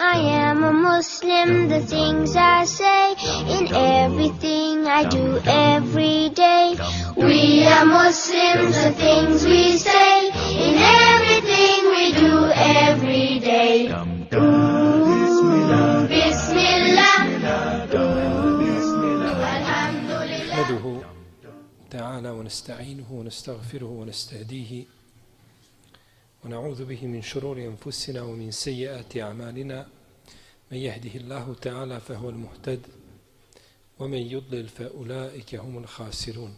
I am a Muslim, the things I say, in everything I do every day. We are Muslims, the things we say, in everything we do every day. Ooh, Bismillah. Ooh, Alhamdulillah. نحمده تعالى ونستعينه ونستغفره ونستهديه ونعوذ به من شرور أنفسنا ومن سيئات أعمالنا. من يهده الله تعالى فهو المهتد ومن يضلل فأولئك هم الخاسرون.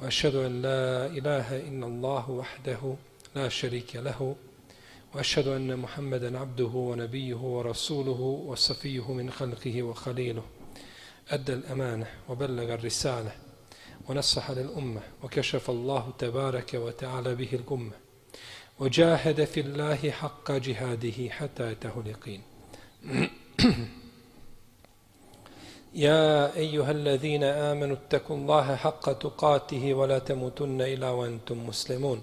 وأشهد أن لا إله إلا الله وحده لا شريك له وأشهد أن محمدا عبده ونبيه ورسوله وصفيه من خلقه وخليله. أدى الأمانة وبلغ الرسالة ونصح للأمة وكشف الله تبارك وتعالى به الأمة وجاهد في الله حق جهاده حتى أتاه اليقين. يا أيها الذين آمنوا اتقوا الله حق تقاته ولا تموتن إلا وأنتم مسلمون.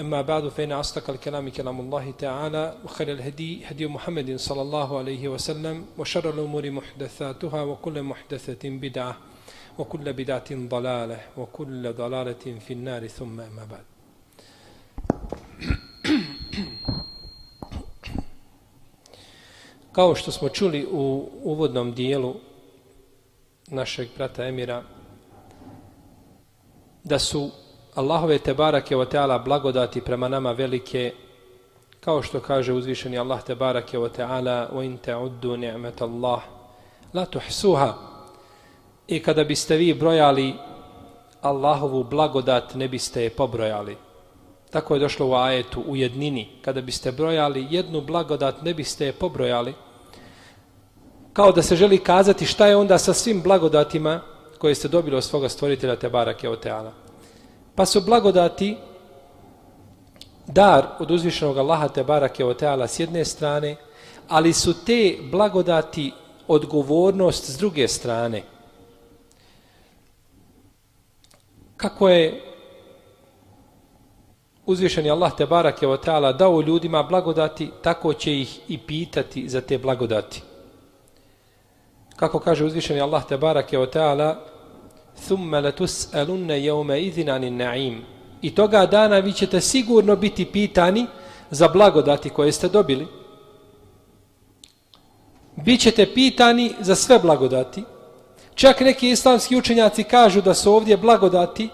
أما بعد فإن أصدق الكلام كلام الله تعالى وخير الهدي هدي محمد صلى الله عليه وسلم وشر الأمور محدثاتها وكل محدثة بدعة وكل بدعة ضلالة وكل ضلالة في النار ثم أما بعد Kao što smo čuli u uvodnom dijelu našeg brata Emira, da su Allahove tebarake o teala blagodati prema nama velike, kao što kaže uzvišeni Allah tebarake o teala o in ta'uddu ni'met Allah la tuhsuha. I kada biste vi brojali Allahovu blagodat ne biste je pobrojali. Tako je došlo u ajetu u jednini. Kada biste brojali jednu blagodat ne biste je pobrojali. Kao da se želi kazati šta je onda sa svim blagodatima koje ste dobili od svoga stvoritelja Tebarake o Pa su blagodati dar od uzvišenog Allaha Tebarake o Teala s jedne strane, ali su te blagodati odgovornost s druge strane. Kako je uzvišeni Allah Tebarake o Teala dao ljudima blagodati, tako će ih i pitati za te blagodati. Kako kaže uzvišeni Allah Tebarake o Teala, thumma latus'alunna yawma idhin anin na'im. I toga dana vi ćete sigurno biti pitani za blagodati koje ste dobili. Bićete pitani za sve blagodati. Čak neki islamski učenjaci kažu da su ovdje blagodati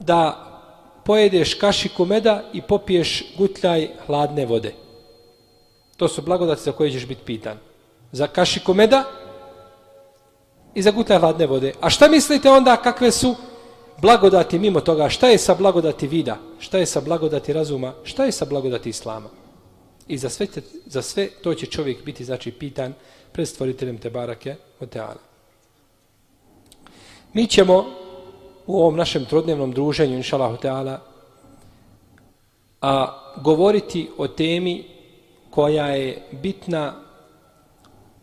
da pojedeš kašiku meda i popiješ gutljaj hladne vode. To su blagodati za koje ćeš biti pitan. Za kašiku meda i za hladne vode. A šta mislite onda kakve su blagodati mimo toga? Šta je sa blagodati vida? Šta je sa blagodati razuma? Šta je sa blagodati islama? I za sve, te, za sve to će čovjek biti znači pitan pred stvoriteljem Tebarake od Teala. Mi ćemo u ovom našem trodnevnom druženju, inša Teala, a govoriti o temi koja je bitna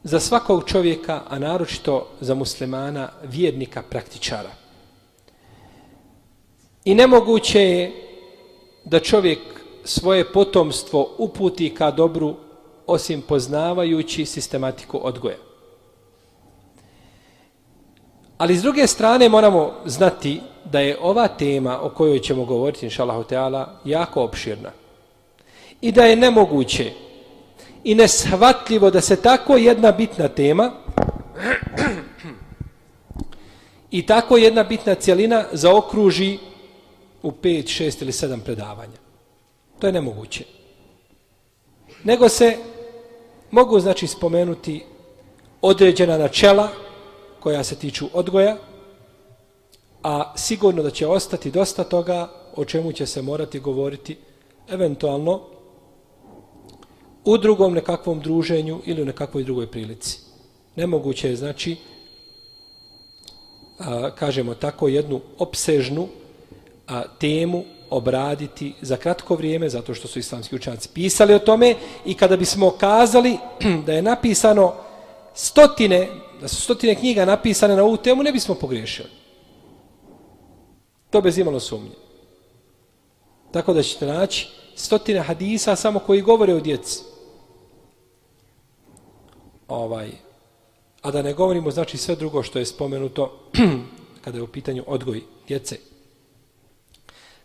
za svakog čovjeka, a naročito za muslimana, vjernika, praktičara. I nemoguće je da čovjek svoje potomstvo uputi ka dobru osim poznavajući sistematiku odgoja. Ali s druge strane moramo znati da je ova tema o kojoj ćemo govoriti, inšalahu teala, jako opširna. I da je nemoguće i neshvatljivo da se tako jedna bitna tema i tako jedna bitna cijelina zaokruži u 5, 6 ili 7 predavanja. To je nemoguće. Nego se mogu znači spomenuti određena načela koja se tiču odgoja, a sigurno da će ostati dosta toga o čemu će se morati govoriti eventualno u drugom nekakvom druženju ili u nekakvoj drugoj prilici. Nemoguće je, znači, a, kažemo tako, jednu opsežnu a, temu obraditi za kratko vrijeme, zato što su islamski učenjaci pisali o tome i kada bismo kazali da je napisano stotine, da su stotine knjiga napisane na ovu temu, ne bismo pogriješili. To bez imalo sumnje. Tako da ćete naći stotine hadisa samo koji govore o djeci. Ovaj, a da ne govorimo znači sve drugo što je spomenuto kada je u pitanju odgoj djece.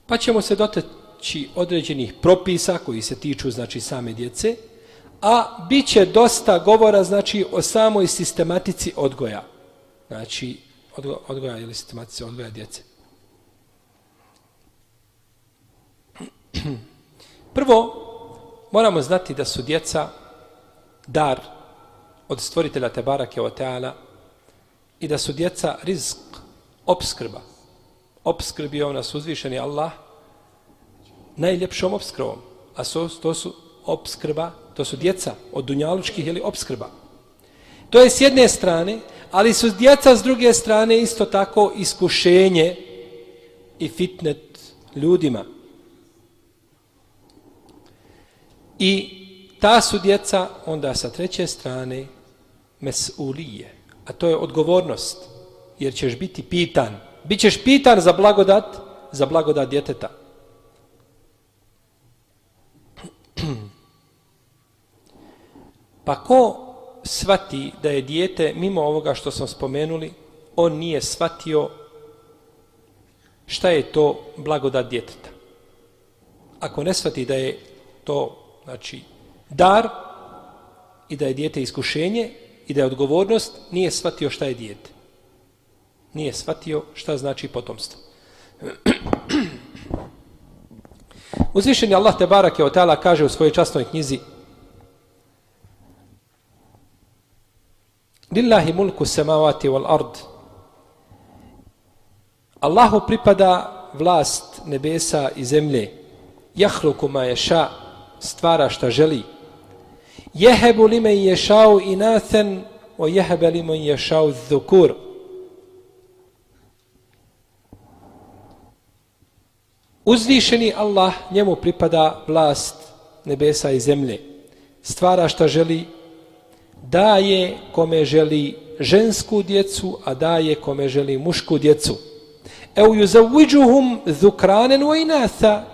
Pa ćemo se doteći određenih propisa koji se tiču znači same djece, a bit će dosta govora znači o samoj sistematici odgoja. Znači odgoja ili sistematici odgoja djece. Prvo, moramo znati da su djeca dar od stvoritelja Tebara Keoteala i da su djeca rizk, obskrba. Obskrbio nas uzvišeni Allah najljepšom obskrbom. A so, to su obskrba, to su djeca od dunjalučkih ili obskrba. To je s jedne strane, ali su djeca s druge strane isto tako iskušenje i fitnet ljudima. I ta su djeca onda sa treće strane mesulije, a to je odgovornost, jer ćeš biti pitan. Bićeš pitan za blagodat, za blagodat djeteta. Pa ko svati da je dijete, mimo ovoga što smo spomenuli, on nije svatio šta je to blagodat djeteta. Ako ne svati da je to znači dar i da je dijete iskušenje i da je odgovornost, nije shvatio šta je dijete. Nije shvatio šta znači potomstvo. Uzvišeni Allah te barak je od tala kaže u svojoj častnoj knjizi Lillahi mulku samavati wal ard Allahu pripada vlast nebesa i zemlje jahluku ma ješa stvara šta želi. Jehebu li men ješao inathen, o jehebe li men ješao dhukur. Uzvišeni Allah, njemu pripada vlast nebesa i zemlje. Stvara šta želi, daje kome želi žensku djecu, a daje kome želi mušku djecu. Eu yuzawijuhum dhukranen wa inatha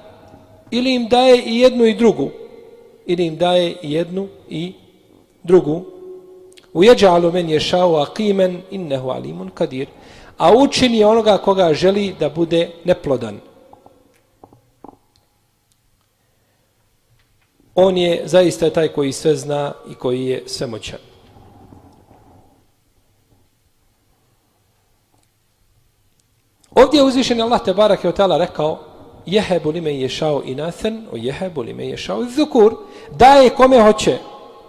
ili im daje i jednu i drugu ili im daje jednu i drugu. Ujeđalu men ješao akimen innehu alimun kadir. A učini onoga koga želi da bude neplodan. On je zaista taj koji sve zna i koji je svemoćan. Ovdje je uzvišen Allah te barak je rekao jehebu li me ješao inathen, o jehebu li me ješao zukur, daje kome hoće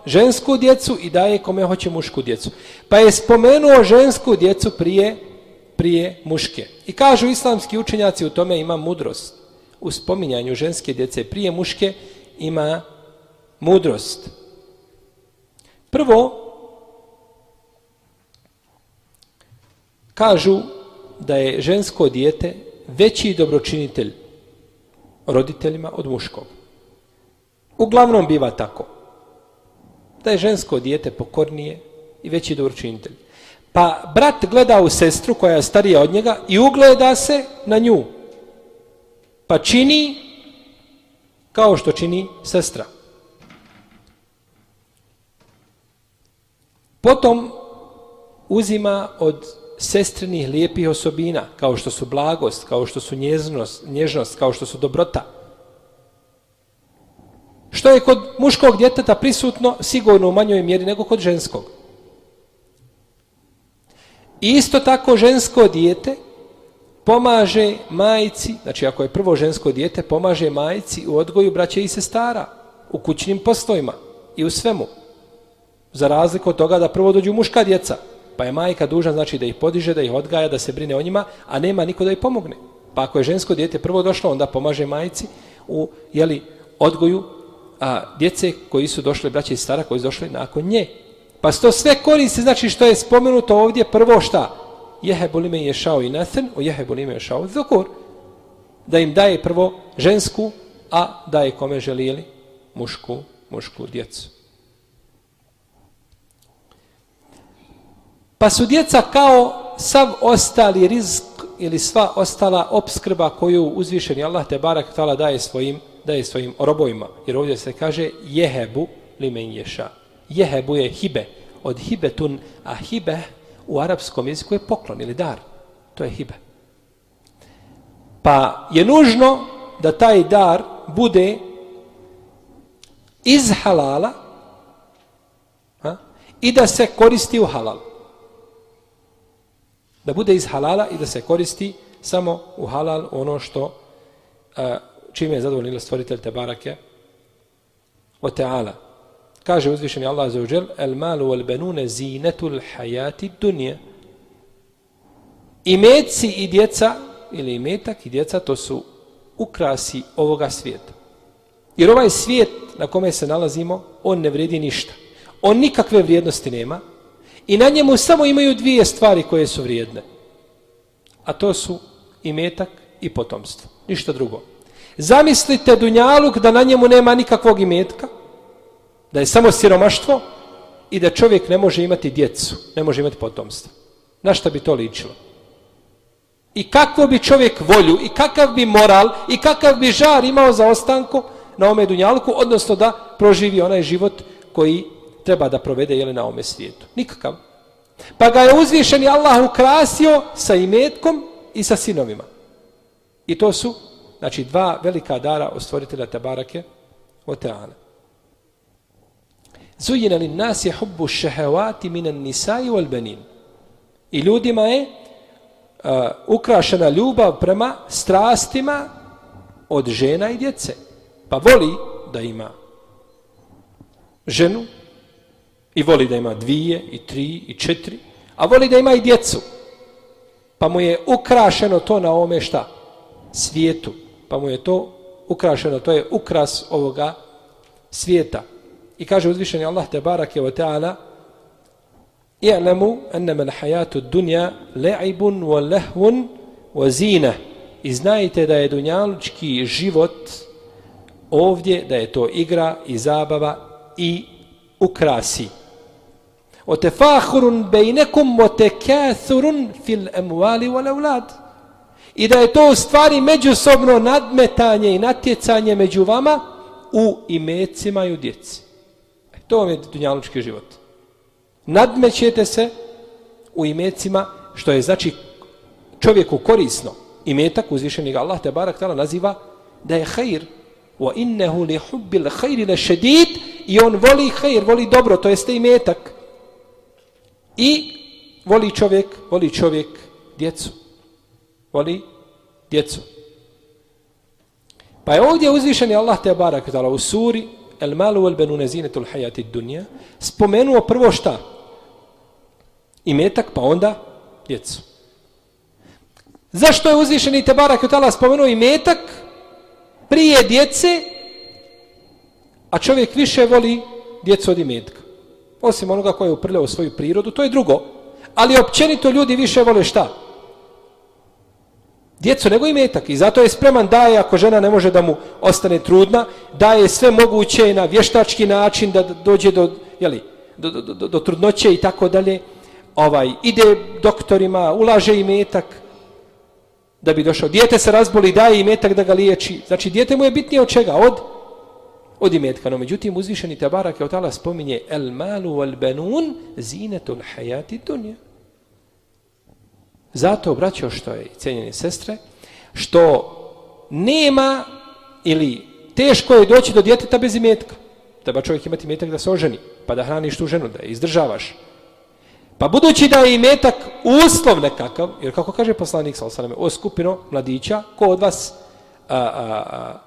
žensku djecu i daje kome hoće mušku djecu. Pa je spomenuo žensku djecu prije, prije muške. I kažu islamski učenjaci u tome ima mudrost. U spominjanju ženske djece prije muške ima mudrost. Prvo, kažu da je žensko dijete veći dobročinitelj roditeljima od muškog. Uglavnom biva tako. Da je žensko dijete pokornije i veći dobročinitelj. Pa brat gleda u sestru koja je starija od njega i ugleda se na nju. Pa čini kao što čini sestra. Potom uzima od sestrinih lijepih osobina, kao što su blagost, kao što su njeznost, nježnost, kao što su dobrota. Što je kod muškog djeteta prisutno sigurno u manjoj mjeri nego kod ženskog. I isto tako žensko dijete pomaže majici, znači ako je prvo žensko dijete, pomaže majici u odgoju braće i sestara, u kućnim postojima i u svemu. Za razliku od toga da prvo dođu muška djeca, Pa je majka dužna znači da ih podiže, da ih odgaja, da se brine o njima, a nema niko da ih pomogne. Pa ako je žensko dijete prvo došlo, onda pomaže majici u jeli, odgoju a, djece koji su došli, braće i stara, koji su došli nakon nje. Pa to sve koristi, znači što je spomenuto ovdje, prvo šta? Jehebu bolime je ješao i nathan, o jehebu bolime je ješao dhukur. Da im daje prvo žensku, a daje kome želijeli mušku, mušku djecu. Pa su djeca kao sav ostali rizk ili sva ostala obskrba koju uzvišeni Allah te barak tala daje svojim daje svojim robovima. Jer ovdje se kaže jehebu li men ješa. Jehebu je hibe. Od hibetun, a hibe u arapskom jeziku je poklon ili dar. To je hibe. Pa je nužno da taj dar bude iz halala ha? i da se koristi u halal. Da bude iz halala i da se koristi samo u halal ono što čime je zadovoljila stvoritelj te barake o teala. Kaže uzvišeni Allah za uđel el malu wal benune zinetul hajati dunje. Imeci i djeca ili imetak i djeca to su ukrasi ovoga svijeta. Jer ovaj svijet na kome se nalazimo, on ne vredi ništa. On nikakve vrijednosti nema i na njemu samo imaju dvije stvari koje su vrijedne. A to su imetak i potomstvo. Ništa drugo. Zamislite Dunjaluk da na njemu nema nikakvog imetka, da je samo siromaštvo i da čovjek ne može imati djecu, ne može imati potomstvo. Na šta bi to ličilo? I kakvo bi čovjek volju, i kakav bi moral, i kakav bi žar imao za ostanku na ome Dunjalku, odnosno da proživi onaj život koji treba da provede jeli, na ome svijetu. Nikakav. Pa ga je uzvišeni Allah ukrasio sa imetkom i sa sinovima. I to su Znači, dva velika dara od stvoritelja Tabarake o Teala. Zujina li nas je hubbu šehevati minan nisai wal benin. I ljudima je uh, ukrašena ljubav prema strastima od žena i djece. Pa voli da ima ženu i voli da ima dvije i tri i četiri, a voli da ima i djecu. Pa mu je ukrašeno to na ome šta? Svijetu pa mu je to ukrašeno, to je ukras ovoga svijeta. I kaže uzvišeni Allah te barake wa ta'ala i'lamu annama al-hayatu ad-dunya la'ibun wa lahwun wa zina. I znajte da je dunjalučki život ovdje da je to igra i zabava i ukrasi. O tefakhurun bejnekum o fil amwali wal aulad. I da je to u stvari međusobno nadmetanje i natjecanje među vama u imecima i u djeci. E, to vam je dunjalučki život. Nadmećete se u imecima, što je znači čovjeku korisno. Imetak uzvišenih Allah te barak tala naziva da je hajr. Wa innehu li hubbil hajri le šedid i on voli hajr, voli dobro, to jeste imetak. I voli čovjek, voli čovjek djecu voli djecu. Pa je ovdje uzvišeni Allah te barak tala u suri El malu wal benune zinetul hajati dunja spomenuo prvo šta? Imetak pa onda djecu. Zašto je uzvišeni te barak tala spomenuo imetak prije djece a čovjek više voli djecu od imetka? Osim onoga koji je uprljao svoju prirodu, to je drugo. Ali općenito ljudi više vole šta? djecu nego i metak i zato je spreman daje ako žena ne može da mu ostane trudna daje sve moguće na vještački način da dođe do, jeli, do, do, do, do trudnoće i tako dalje. Ovaj ide doktorima ulaže i metak da bi došao. Dijete se razboli daje i metak da ga liječi. Znači dijete mu je bitnije od čega? Od od imetka no međutim uzvišeni tabarak je otala tala spominje el malu wal benun zinetul hajati dunja Zato, braćo, što je cijenjene sestre, što nema ili teško je doći do djeteta bez imetka. Treba čovjek imati imetak da se oženi, pa da hraniš tu ženu, da je izdržavaš. Pa budući da je imetak uslov nekakav, jer kako kaže poslanik sa osaname, o skupino mladića, ko od vas a, a, a,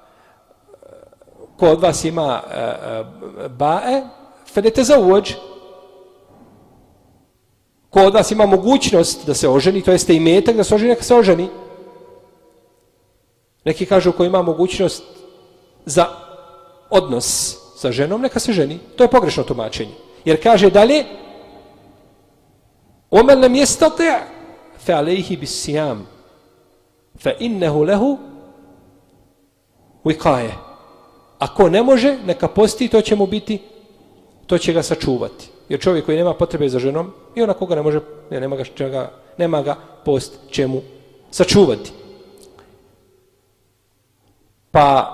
ko od vas ima e, e, bae, fedete za uođ. Ko od vas ima mogućnost da se oženi, to jeste i metak da se oženi, neka se oženi. Neki kažu ko ima mogućnost za odnos sa ženom, neka se ženi. To je pogrešno tumačenje. Jer kaže dalje, omen nam jesta te, fe alejhi bis sijam, fe innehu lehu, vikaje. Ako ne može, neka posti, to će mu biti, to će ga sačuvati. Jer čovjek koji nema potrebe za ženom, i ona koga ne može, ne, nema, ga, čega, nema ga post čemu sačuvati. Pa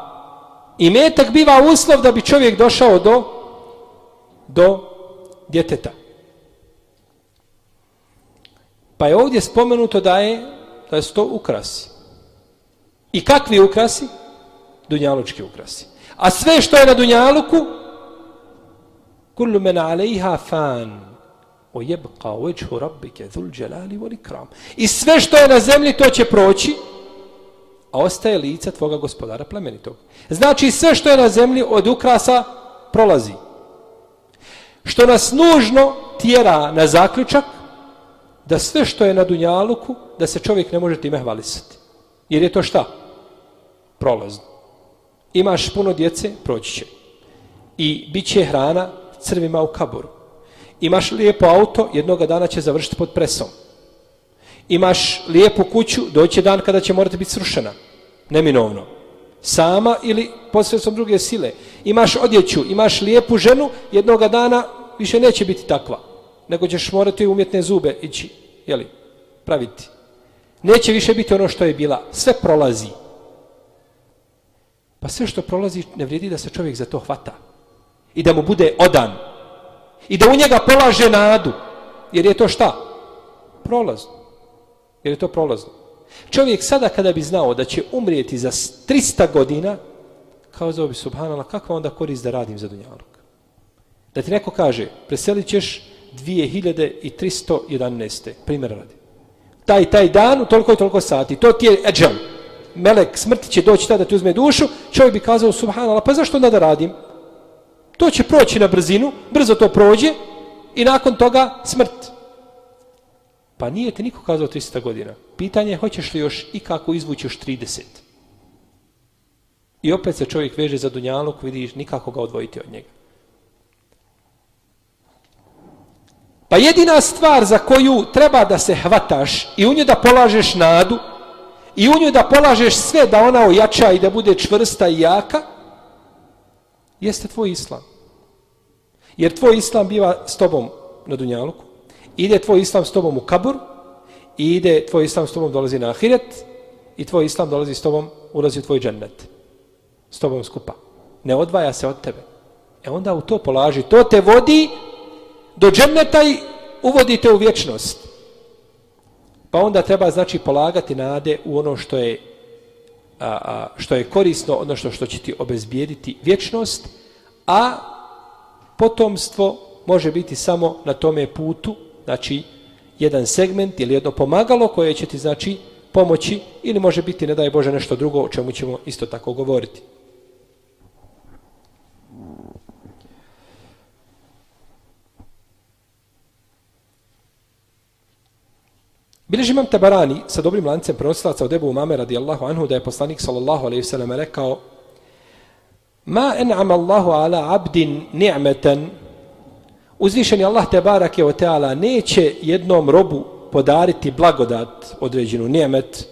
i metak biva uslov da bi čovjek došao do do djeteta. Pa je ovdje spomenuto da je da je to ukrasi. I kakvi ukrasi? Dunjalučki ukrasi. A sve što je na Dunjaluku kullu men alejha fan o jebka veđhu rabbike dhul dželali vol ikram. I sve što je na zemlji to će proći a ostaje lice tvoga gospodara plemenitog. Znači sve što je na zemlji od ukrasa prolazi. Što nas nužno tjera na zaključak da sve što je na Dunjaluku, da se čovjek ne može time hvalisati. Jer je to šta? Prolazno. Imaš puno djece, proći će. I bit će hrana crvima u kaboru. Imaš lijepo auto, jednoga dana će završiti pod presom. Imaš lijepu kuću, doće dan kada će morati biti srušena. Neminovno. Sama ili posredstvom druge sile. Imaš odjeću, imaš lijepu ženu, jednoga dana više neće biti takva. Nego ćeš morati umjetne zube ići, jeli, praviti. Neće više biti ono što je bila. Sve prolazi. Pa sve što prolazi ne vrijedi da se čovjek za to hvata. I da mu bude odan. I da u njega polaže nadu. Jer je to šta? Prolazno. Jer je to prolazno. Čovjek sada kada bi znao da će umrijeti za 300 godina, kao zove bi subhanala, kakva onda korist da radim za dunjalog? Da ti neko kaže, preselit ćeš 2311. primjer radi. Taj, taj dan, u toliko i toliko sati, to ti je eđel. Melek smrti će doći tada da ti uzme dušu, čovjek bi kazao, subhanallah, pa zašto onda da radim? To će proći na brzinu, brzo to prođe i nakon toga smrt. Pa nije te niko kazao 300 godina. Pitanje je hoćeš li još i kako izvući još 30. I opet se čovjek veže za dunjaluk, vidiš nikako ga odvojiti od njega. Pa jedina stvar za koju treba da se hvataš i u nju da polažeš nadu i u nju da polažeš sve da ona ojača i da bude čvrsta i jaka, jeste tvoj islam. Jer tvoj islam biva s tobom na dunjaluku, ide tvoj islam s tobom u kabur, i ide tvoj islam s tobom dolazi na ahiret, i tvoj islam dolazi s tobom, ulazi u tvoj džennet. S tobom skupa. Ne odvaja se od tebe. E onda u to polaži. To te vodi do dženneta i uvodite u vječnost. Pa onda treba znači polagati nade u ono što je a, a, što je korisno, ono što, što će ti obezbijediti vječnost, a potomstvo može biti samo na tome putu, znači jedan segment ili jedno pomagalo koje će ti znači pomoći ili može biti, ne daj Bože, nešto drugo o čemu ćemo isto tako govoriti. Bileži imam Tabarani sa dobrim lancem prenosilaca od Ebu Umame radijallahu anhu da je poslanik sallallahu alaihi sallam rekao Ma en'ama Allahu ala abdin ni'metan Uzvišeni je Allah Tabarak je o teala neće jednom robu podariti blagodat određenu ni'met.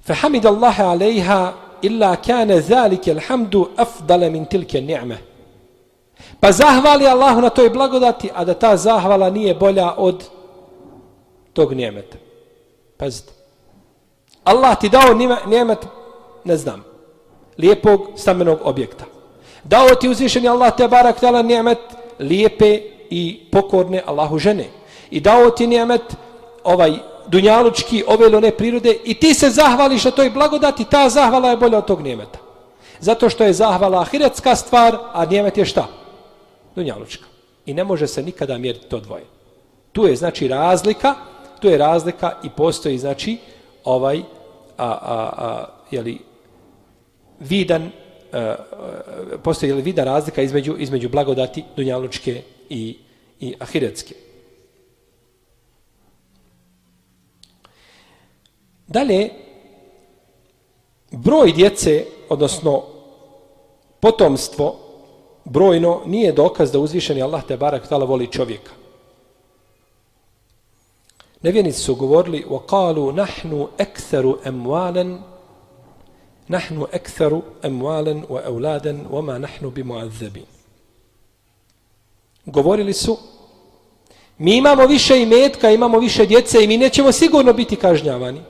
Fahamid Allahe alaiha illa kane zalike alhamdu afdale min tilke ni'meh Pa zahvali Allahu na toj blagodati, a da ta zahvala nije bolja od tog njemeta. Pazite. Allah ti dao njemet, ne znam, lijepog stambenog objekta. Dao ti uzvišeni Allah te barak tala njemet lijepe i pokorne Allahu žene. I dao ti njemet ovaj dunjalučki ove ili one prirode i ti se zahvališ na toj blagodati, ta zahvala je bolja od tog njemeta. Zato što je zahvala ahiretska stvar, a njemet je šta? Dunjalučka. I ne može se nikada mjeriti to dvoje. Tu je znači razlika, tu je razlika i postoji znači ovaj a, a, a, jeli, vidan a, a, postoji li vida razlika između između blagodati dunjalučke i i ahiretske. Dalje broj djece, odnosno potomstvo, brojno nije dokaz da uzvišeni Allah te barak tala voli čovjeka. Nevjenici su govorili وَقَالُوا نَحْنُ أَكْثَرُ أَمْوَالًا نَحْنُ أَكْثَرُ أَمْوَالًا وَأَوْلَادًا وَمَا نَحْنُ بِمُعَذَّبِينَ Govorili su mi imamo više imetka, imamo više djece i mi nećemo sigurno biti kažnjavani.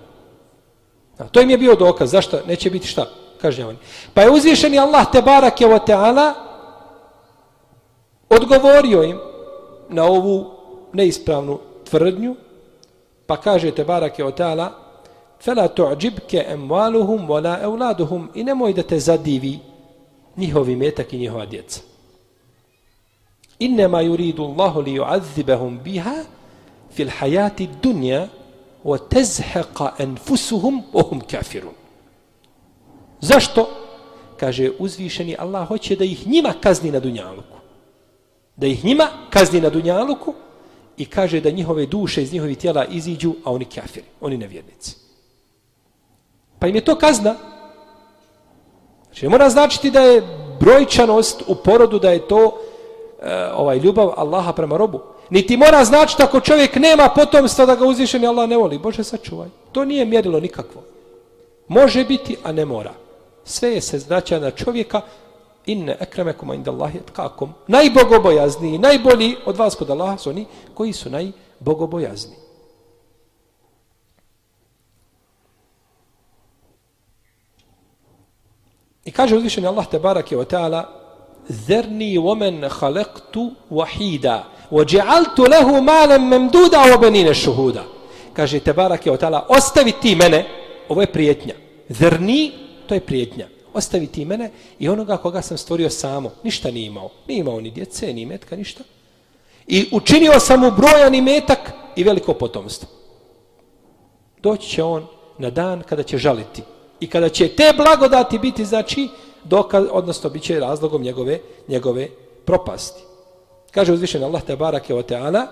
A to im je bio dokaz. Zašto neće biti šta? Kažnjavani. Pa je uzvišeni Allah te barak je o teala odgovorio im na ovu neispravnu tvrdnju pa kaže te barake je o fela tu'đibke emvaluhum wala evladuhum i nemoj da te zadivi njihovi metak i njihova djeca. Innema yuridu Allahu li yu'azzibahum biha fil hayati dunya wa tazhaqa anfusuhum wa hum kafirun. Zašto? Kaže uzvišeni Allah hoće da ih njima kazni na dunjaluku. Da ih njima kazni na dunjaluku i kaže da njihove duše iz njihovih tijela iziđu, a oni kafiri, oni nevjernici. Pa im je to kazna. Znači, mora značiti da je brojčanost u porodu, da je to e, ovaj ljubav Allaha prema robu. Niti mora značiti ako čovjek nema potomstva da ga uzvišeni Allah ne voli. Bože, sačuvaj. To nije mjerilo nikakvo. Može biti, a ne mora. Sve je se značaj na čovjeka inne ekremekum inda Allahi etkakum. Najbogobojazniji, najbolji od vas kod Allaha su oni koji su najbogobojazniji. I kaže uzvišeni Allah te barake o ta'ala Zerni vomen halektu wahida وَجَعَلْتُ لَهُ مَالًا مَمْدُودًا وَبَنِينَ شُهُودًا Kaže te barake o ta'ala Ostavi ti mene, ovo je prijetnja Zerni, to je prijetnja ostaviti mene i onoga koga sam stvorio samo. Ništa nije imao. Nije imao ni djece, ni metka, ništa. I učinio sam mu brojan i metak I veliko potomstvo. Doći će on na dan kada će žaliti. I kada će te blagodati biti znači dokaz odnosno biće razlogom njegove njegove propasti. Kaže uzvišen Allah te barake o teala,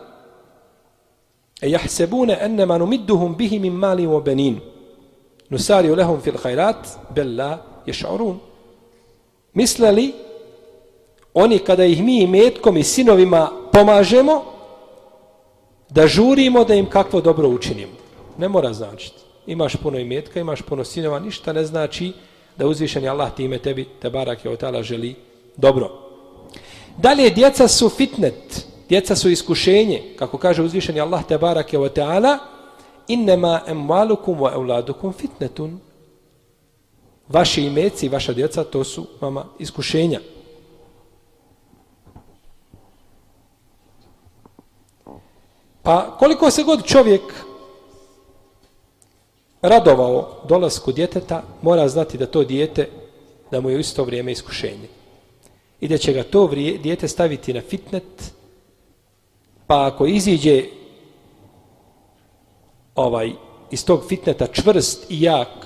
e jahsebune annama numidduhum bihi min mali wa banin nusari lahum fil khairat bella ješaurun. Misle li oni kada ih mi metkom i sinovima pomažemo da žurimo da im kakvo dobro učinimo ne mora značiti imaš puno imetka, imaš puno sinova, ništa ne znači da uzvišeni Allah time tebi, te barak je otala, želi dobro. Dalje, djeca su fitnet, djeca su iskušenje, kako kaže uzvišeni Allah te barak je otala, innema emvalukum wa euladukum fitnetun. Vaši imeci, vaša djeca, to su vama iskušenja. Pa koliko se god čovjek radovao dolasku djeteta, mora znati da to dijete, da mu je u isto vrijeme iskušenje. I da će ga to vrije, dijete staviti na fitnet, pa ako iziđe ovaj, iz tog fitneta čvrst i jak,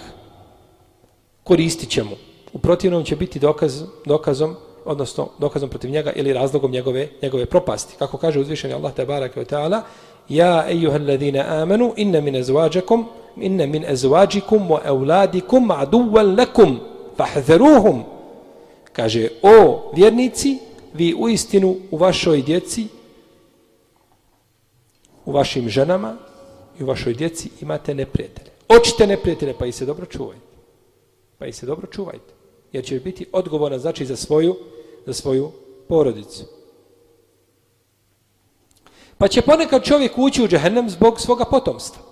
koristit će mu. U protivnom će biti dokaz, dokazom, odnosno dokazom protiv njega ili razlogom njegove, njegove propasti. Kako kaže uzvišeni Allah te barake ta'ala, Ja, ejuhel ladine amanu, inne min ezvađakom, inne min ezvađikum wa euladikum aduvan lekum, fahzeruhum. Kaže, o vjernici, vi u istinu u vašoj djeci, u vašim ženama i u vašoj djeci imate neprijatelje. Očite neprijatelje, pa i se dobro čuvajte. Pa i se dobro čuvajte. Jer će biti odgovorna, znači, za svoju, za svoju porodicu. Pa će ponekad čovjek ući u džehennem zbog svoga potomstva.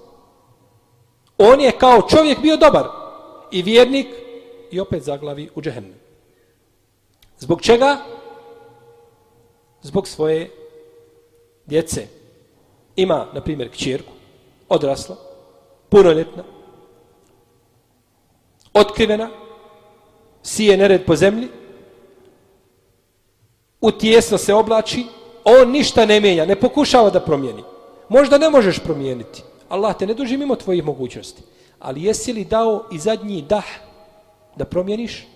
On je kao čovjek bio dobar i vjernik i opet zaglavi u džehennem. Zbog čega? Zbog svoje djece. Ima, na primjer, kćerku, odrasla, punoljetna, otkrivena, sije nered po zemlji, utjesno se oblači, on ništa ne mijenja, ne pokušava da promijeni. Možda ne možeš promijeniti. Allah te ne duži mimo tvojih mogućnosti. Ali jesi li dao i zadnji dah da promijeniš?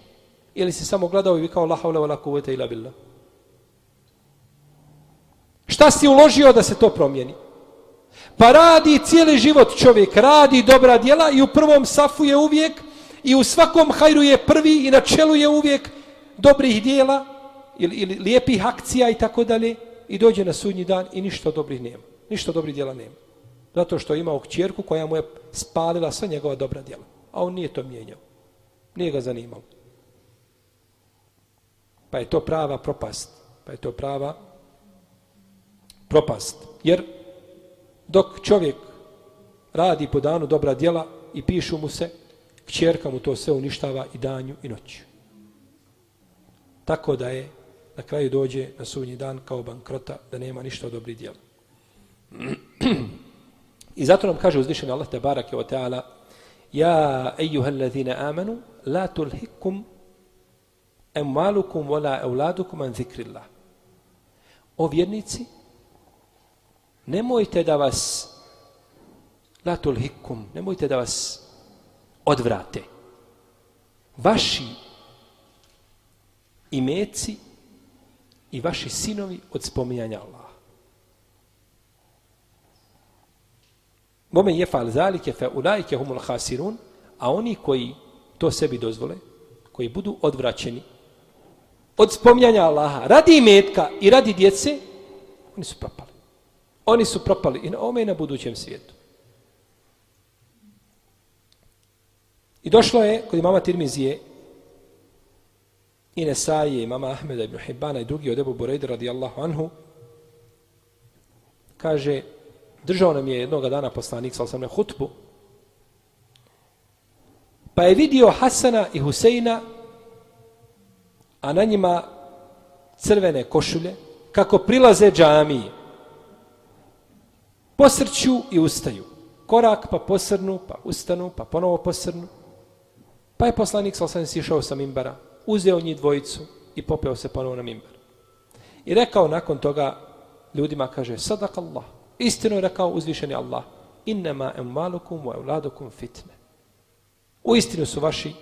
Ili si samo gledao i vikao la havla wa kuvvete ila billah? Šta si uložio da se to promijeni? Pa radi cijeli život čovjek, radi dobra djela i u prvom safu je uvijek i u svakom hajru je prvi i na čelu je uvijek dobrih dijela ili, ili lijepih akcija i tako dalje i dođe na sudnji dan i ništa dobrih nema. Ništa dobrih dijela nema. Zato što ima imao kćerku koja mu je spalila sva njegova dobra djela. A on nije to mijenjao. Nije ga zanimalo. Pa je to prava propast. Pa je to prava propast. Jer dok čovjek radi po danu dobra djela i pišu mu se, kćerka mu to sve uništava i danju i noću. Tako da je na kraju dođe na sunji dan kao bankrota da nema ništa od dobrih djela. I zato nam kaže uzvišeni Allah te barake o teala Ja, ejuha allazina amanu, la tulhikum emmalukum wala euladukum an zikrillah. O vjernici, nemojte da vas la tulhikum, nemojte da vas odvrate. Vaši imeci i vaši sinovi od spominjanja Allaha. Bome je fal zalike fe ulajke humul hasirun, a oni koji to sebi dozvole, koji budu odvraćeni od spominjanja Allaha, radi imetka i radi djece, oni su propali. Oni su propali i na ome i na budućem svijetu. I došlo je kod imama Tirmizije i Nesaje, imama Ahmeda ibn Hibbana i drugi od Ebu Burejde radijallahu anhu, kaže, držao nam je jednog dana poslanik, sal sam na hutbu, pa je vidio Hasana i Huseina, a na njima crvene košulje, kako prilaze džamiji, posrću i ustaju. Korak pa posrnu, pa ustanu, pa ponovo posrnu. Pa je poslanik sal sam sišao sa mimbara, uzeo njih dvojicu i popeo se ponovo na mimbar. I rekao nakon toga ljudima, kaže, sadak Allah, Istinu je rekao uzvišeni Allah. Innama emmalukum wa euladukum fitne. U istinu su vaši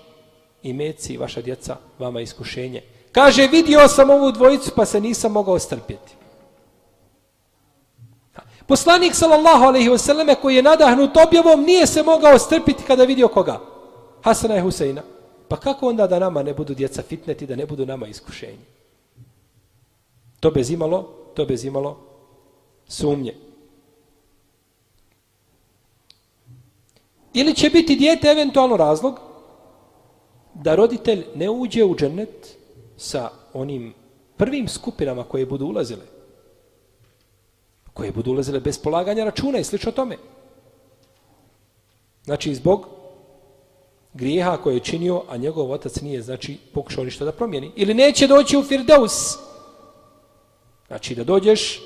imeci i vaša djeca vama iskušenje. Kaže, vidio sam ovu dvojicu pa se nisam mogao strpjeti. Poslanik sallallahu alaihi wasallam koji je nadahnut objavom nije se mogao strpiti kada vidio koga? Hasana i Huseina. Pa kako onda da nama ne budu djeca fitneti, da ne budu nama iskušenje? To bez imalo, to bez imalo sumnje. Ili će biti dijete eventualno razlog da roditelj ne uđe u džennet sa onim prvim skupinama koje budu ulazile. Koje budu ulazile bez polaganja računa i slično tome. Znači, zbog grijeha koje je činio, a njegov otac nije, znači, pokušao ništa da promijeni. Ili neće doći u Firdeus. Znači, da dođeš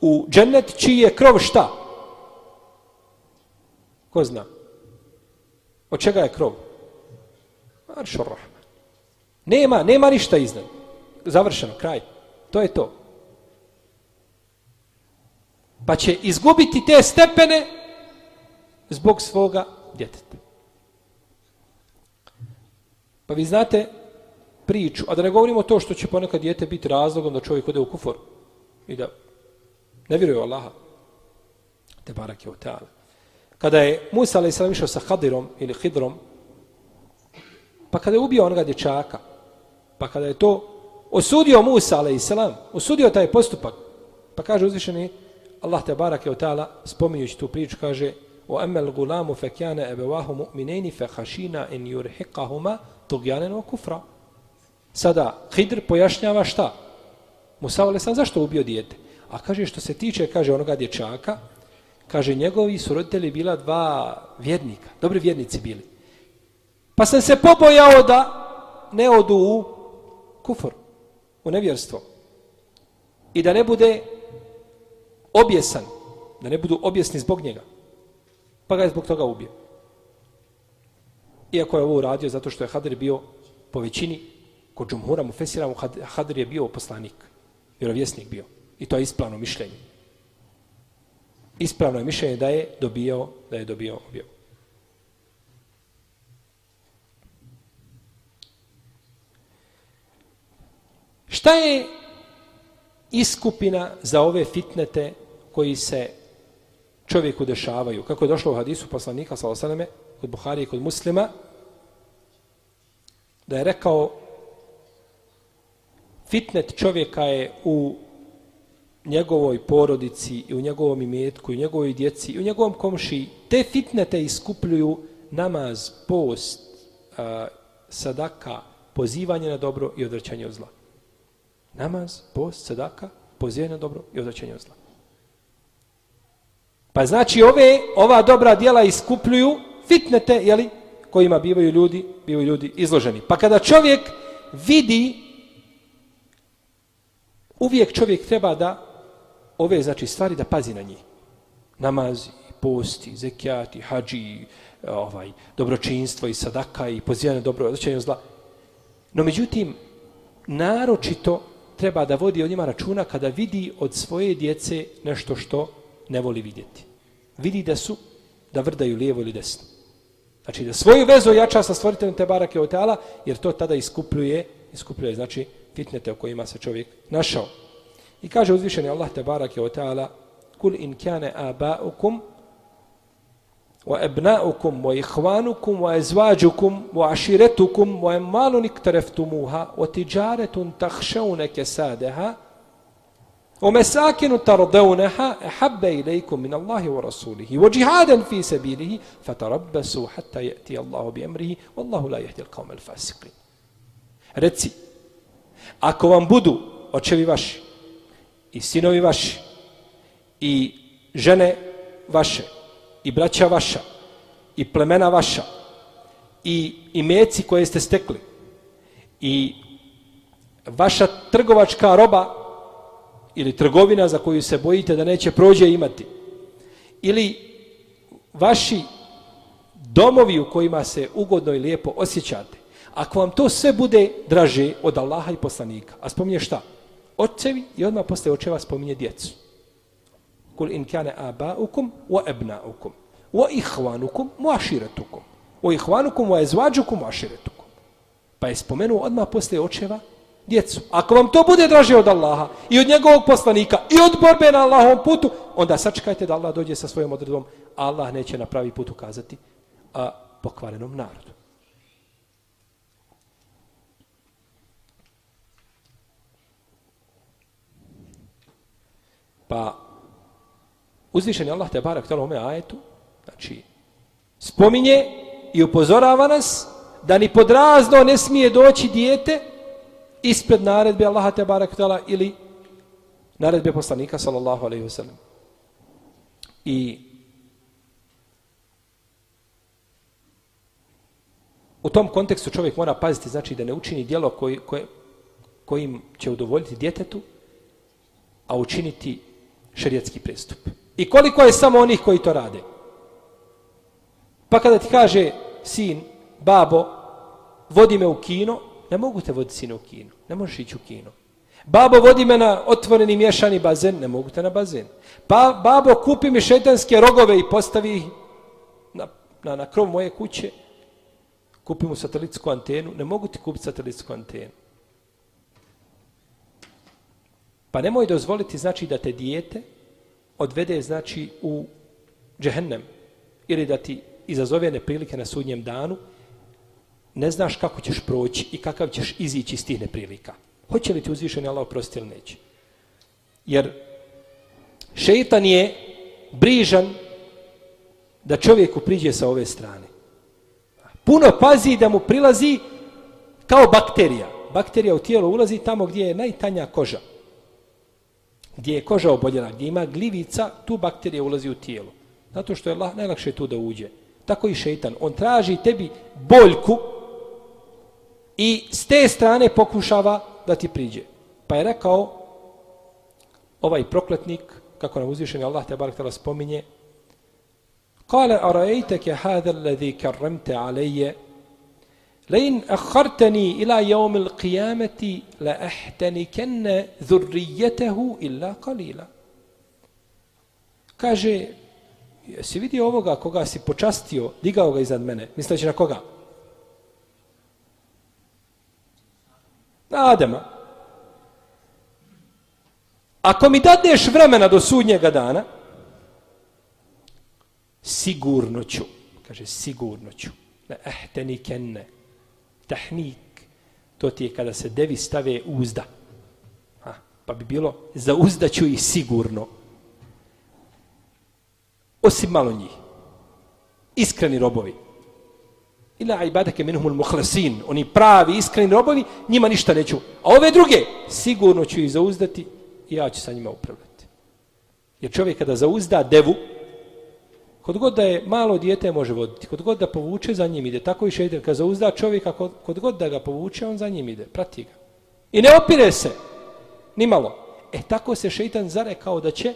u džennet čiji je krov šta? Ko zna? Od čega je krov? Aršur Rahman. Nema, nema ništa iznad. Završeno, kraj. To je to. Pa će izgubiti te stepene zbog svoga djeteta. Pa vi znate priču, a da ne govorimo to što će ponekad dijete biti razlogom da čovjek ode u kufor i da ne vjeruje u Allaha. Te barak je u. Kada je Musa a.s. išao sa Hadirom ili Hidrom, pa kada je ubio onoga dječaka, pa kada je to osudio Musa a.s. osudio taj postupak, pa kaže uzvišeni Allah te barak je o spominjući tu priču, kaže o emel gulamu fekjane ebevahu mu'minejni fe hašina in jurhiqahuma tugjanen o kufra. Sada, Hidr pojašnjava šta? Musa Alesan zašto ubio dijete? A kaže što se tiče, kaže onoga dječaka, kaže, njegovi su roditelji bila dva vjernika, dobri vjernici bili. Pa sam se pobojao da ne odu u kufor, u nevjerstvo. I da ne bude objesan, da ne budu objesni zbog njega. Pa ga je zbog toga ubio. Iako je ovo uradio zato što je Hadir bio po većini, kod džumhura mu fesiramu, Hadir je bio poslanik, vjerovjesnik bio. I to je ispravno mišljenje ispravno je mišljenje da je dobio da je dobio objavu. Šta je iskupina za ove fitnete koji se čovjeku dešavaju? Kako je došlo u hadisu poslanika sallallahu kod Buhari i kod muslima, da je rekao fitnet čovjeka je u njegovoj porodici i u njegovom imetku i u njegovoj djeci i u njegovom komši te fitnete iskupljuju namaz, post, a, sadaka, pozivanje na dobro i odvrćanje od zla. Namaz, post, sadaka, pozivanje na dobro i odvrćanje od zla. Pa znači ove, ova dobra dijela iskupljuju fitnete, jeli, kojima bivaju ljudi, bivaju ljudi izloženi. Pa kada čovjek vidi, uvijek čovjek treba da ove znači stvari da pazi na njih. Namazi, posti, zekijati, hađi, ovaj, dobročinstvo i sadaka i pozivanje dobro, odrećenje zla. No međutim, naročito treba da vodi o njima računa kada vidi od svoje djece nešto što ne voli vidjeti. Vidi da su, da vrdaju lijevo ili desno. Znači da svoju vezu jača sa stvoriteljem te barake od teala, jer to tada iskupljuje, iskupljuje znači fitnete o kojima se čovjek našao. I kaže uzvišeni Allah te barake od teala, kul in kane abaukum, وأبناؤكم وإخوانكم وأزواجكم وعشيرتكم وأموال اقترفتموها وتجارة تخشون كسادها ومساكن ترضونها أحب إليكم من الله ورسوله وجهادا في سبيله فتربسوا حتى يأتي الله بأمره والله لا يهدي القوم الفاسقين Reci, ako vam budu očevi vaši i sinovi vaši i žene vaše i braća vaša i plemena vaša i imeci koje ste stekli i vaša trgovačka roba ili trgovina za koju se bojite da neće prođe imati ili vaši domovi u kojima se ugodno i lijepo osjećate ako vam to sve bude draže od Allaha i poslanika a spominje šta? očevi i odmah posle očeva spominje djecu Kul in kane abaukum wa ebnaukum wa ihvanukum wa aširetukum. Wa ihvanukum wa ezvađukum wa aširetukum. Pa je spomenuo odmah posle očeva djecu. Ako vam to bude draže od Allaha i od njegovog poslanika i od borbe na Allahovom putu, onda sačekajte da Allah dođe sa svojom odredbom. Allah neće na pravi put ukazati a, pokvarenom narodu. Pa uzvišen je Allah te barak tala ome ajetu, znači, spominje i upozorava nas da ni podrazno ne smije doći dijete ispred naredbe Allaha te barak tala ili naredbe poslanika sallallahu alaihi wasallam. I u tom kontekstu čovjek mora paziti, znači da ne učini dijelo koji, koje, kojim će udovoljiti djetetu, a učiniti šerijetski prestup. I koliko je samo onih koji to rade? Pa kada ti kaže sin, babo, vodi me u kino, ne mogu te voditi sine u kino. Ne možeš ići u kino. Babo, vodi me na otvoreni mješani bazen, ne mogu te na bazen. Pa, babo, kupi mi šetanske rogove i postavi ih na, na, na krov moje kuće. Kupi mu satelitsku antenu, ne mogu ti kupiti satelitsku antenu. Pa nemoj dozvoliti, znači, da te dijete odvede znači u džehennem ili da ti izazove neprilike na sudnjem danu, ne znaš kako ćeš proći i kakav ćeš izići iz tih neprilika. Hoće li ti uzvišeni Allah oprostiti ili neće? Jer šeitan je brižan da čovjeku priđe sa ove strane. Puno pazi da mu prilazi kao bakterija. Bakterija u tijelo ulazi tamo gdje je najtanja koža gdje je koža oboljena, gdje ima glivica, tu bakterija ulazi u tijelo. Zato što je Allah najlakše tu da uđe. Tako i šeitan. On traži tebi boljku i s te strane pokušava da ti priđe. Pa je rekao ovaj prokletnik, kako nam uzvišen Allah te barak tala spominje, Kale, arajteke hada alladhi karramte alaije, لئن أخرتني إلى يوم القيامة لأحتنكن ذريته إلا قليلا kaže jesi vidio ovoga koga si počastio digao ga iznad mene misleći na koga Na Adama ako mi dadneš vremena do sudnjega dana sigurno ću kaže sigurno ću na ehteni kenne, tahnik To ti je kada se devi stave uzda. Ha, pa bi bilo, za uzda ću ih sigurno. Osim malo njih. Iskreni robovi. Ila ibadake minhumul muhlasin. Oni pravi, iskreni robovi, njima ništa neću. A ove druge, sigurno ću ih zauzdati i ja ću sa njima upravljati. Jer čovjek kada zauzda devu, kod god da je malo dijete može voditi, kod god da povuče, za njim ide. Tako i šeitan, kada zauzda čovjeka, kod, kod god da ga povuče, on za njim ide, prati ga. I ne opire se, ni malo. E tako se šeitan zarekao da će,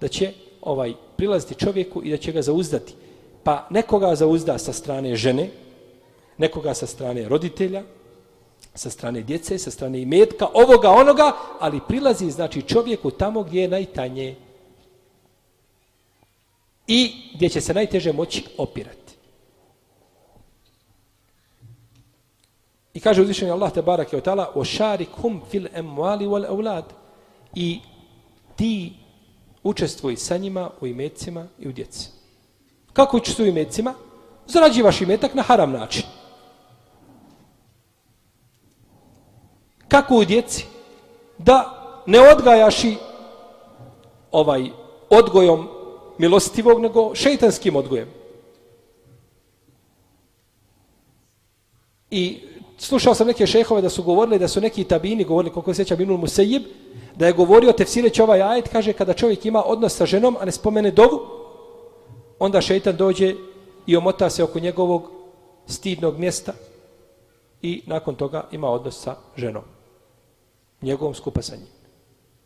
da će ovaj prilaziti čovjeku i da će ga zauzdati. Pa nekoga zauzda sa strane žene, nekoga sa strane roditelja, sa strane djece, sa strane imetka, ovoga, onoga, ali prilazi znači čovjeku tamo gdje je najtanje i gdje će se najteže moći opirati. I kaže uzvišenje Allah te barak je otala o šarik fil emuali wal aulad i ti učestvuj sa njima u imecima i u djeci. Kako učestvuj u imecima? Zarađivaš imetak na haram način. Kako u djeci? Da ne odgajaš i ovaj odgojom milostivog, nego šeitanskim odgojem. I slušao sam neke šehove da su govorili, da su neki tabini govorili, koliko se sjećam, Ibnul Musejib, da je govorio tefsireć ovaj ajet, kaže kada čovjek ima odnos sa ženom, a ne spomene dovu, onda šeitan dođe i omota se oko njegovog stidnog mjesta i nakon toga ima odnos sa ženom. Njegovom skupa sa njim.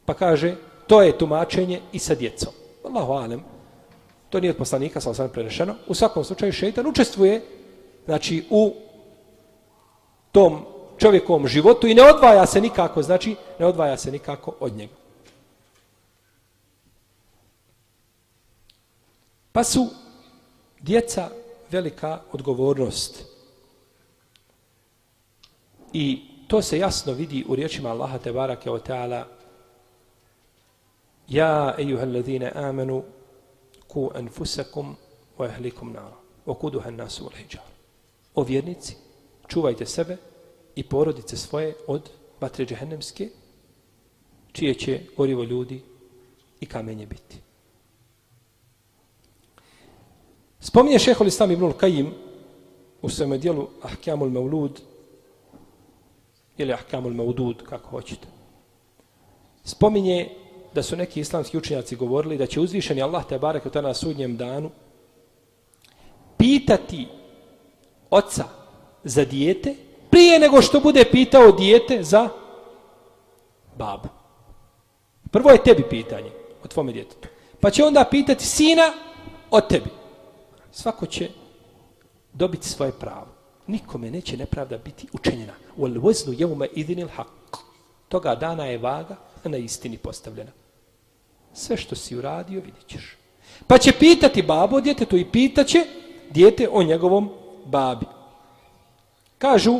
Pa kaže, to je tumačenje i sa djecom. Allahu alem, to nije od poslanika, sam osam prerešeno. U svakom slučaju šeitan učestvuje znači, u tom čovjekovom životu i ne odvaja se nikako, znači ne odvaja se nikako od njega. Pa su djeca velika odgovornost. I to se jasno vidi u riječima Allaha te barake o ta'ala Ja, ejuha allazine amenu, ku anfusakum wa ahlikum nara, wa kuduha nasu wal hijjar. O vjernici, čuvajte sebe i porodice svoje od vatre džehennemske, čije će gorivo ljudi i kamenje biti. Spominje šehol Islam ibnul Kajim u svojom dijelu Ahkamul Maulud ili Ahkamul Maudud, kako hoćete. Spominje da su neki islamski učenjaci govorili da će uzvišeni Allah te barek u na sudnjem danu pitati oca za dijete prije nego što bude pitao dijete za babu. Prvo je tebi pitanje o tvome djetetu. Pa će onda pitati sina o tebi. Svako će dobiti svoje pravo. Nikome neće nepravda biti učenjena. Wal waznu yawma idhinil haqq. Toga dana je vaga na istini postavljena. Sve što si uradio, vidit ćeš. Pa će pitati babo djetetu i pitaće djete o njegovom babi. Kažu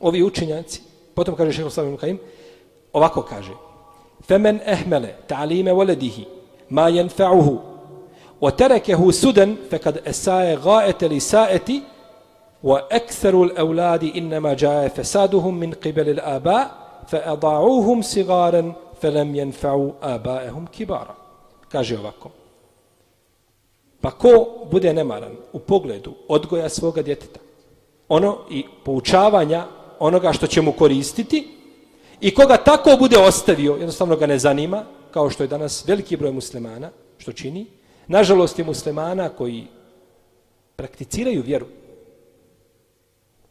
ovi učenjaci, potom kaže šehr Slavim Kaim, ovako kaže, Femen ehmele ta'lime voledihi, ma yanfa'uhu o terekehu sudan, fekad esaje gaete li saeti, wa ekseru l'evladi جاء فسادهم fesaduhum min qibeli l'aba, fa فلم ينفعوا felem كبارا abaehum. Kaže ovako. Pa ko bude nemaran u pogledu odgoja svoga djeteta, ono i poučavanja onoga što će mu koristiti, i koga tako bude ostavio, jednostavno ga ne zanima, kao što je danas veliki broj muslimana, što čini, nažalost je muslimana koji prakticiraju vjeru,